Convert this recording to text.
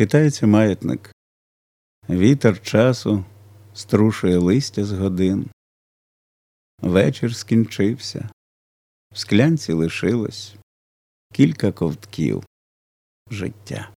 Китається маятник, вітер часу струшує листя з годин. Вечір скінчився, в склянці лишилось кілька ковтків життя.